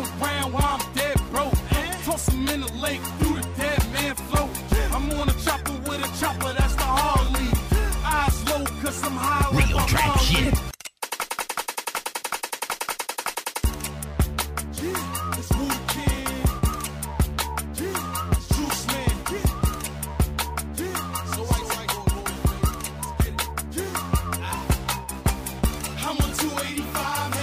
I'm around while I'm dead broke. Toss him in the lake the dead man float. I'm on a chopper with a chopper, that's the Harley. Eyes low, cause I'm high Real like shit. I'm on 285.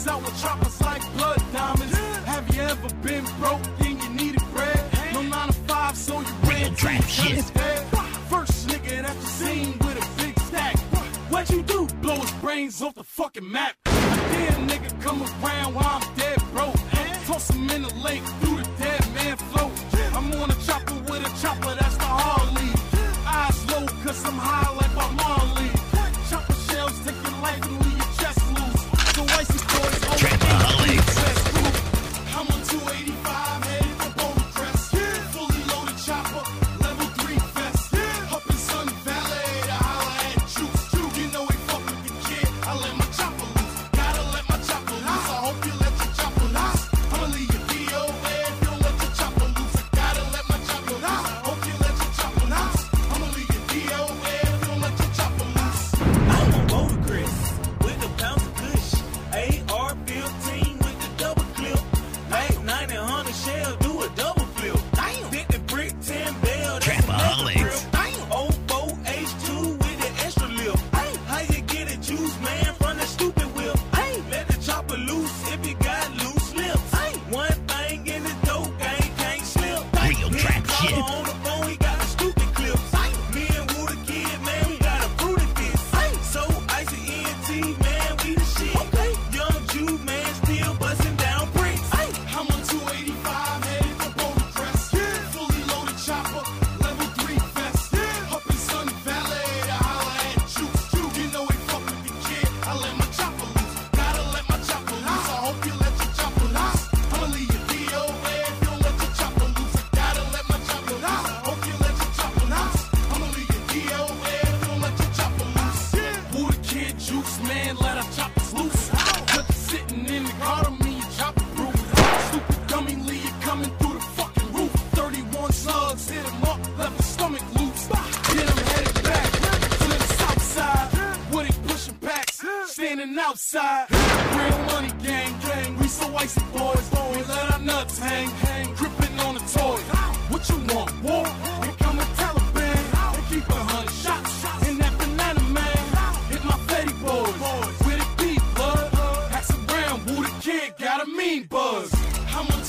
Niggas out with choppers like blood diamonds. Have you ever been broke and you needed bread? No nine to five, so you ran trap shit. First nigga that you seen with a big stack. What you do? Blow his brains off the fucking map. Damn nigga come around while I'm dead broke. Toss him in the lake through the dead man float. I'm on a chopper with a chopper, that's the Harley. Eyes low, cause I'm high like my Marley. Chopper shells, take your life and leave I chop this loose. Cause it's sitting in the car to me, chop the roof. Stupid dummy lead coming through the fucking roof. 31 slugs hit him up, left his stomach loose. Then I'm headed back to the south side. Woody pushing packs, standing outside. Real money gang, gang. We so icy boys, boys. Let our nuts hang, hang.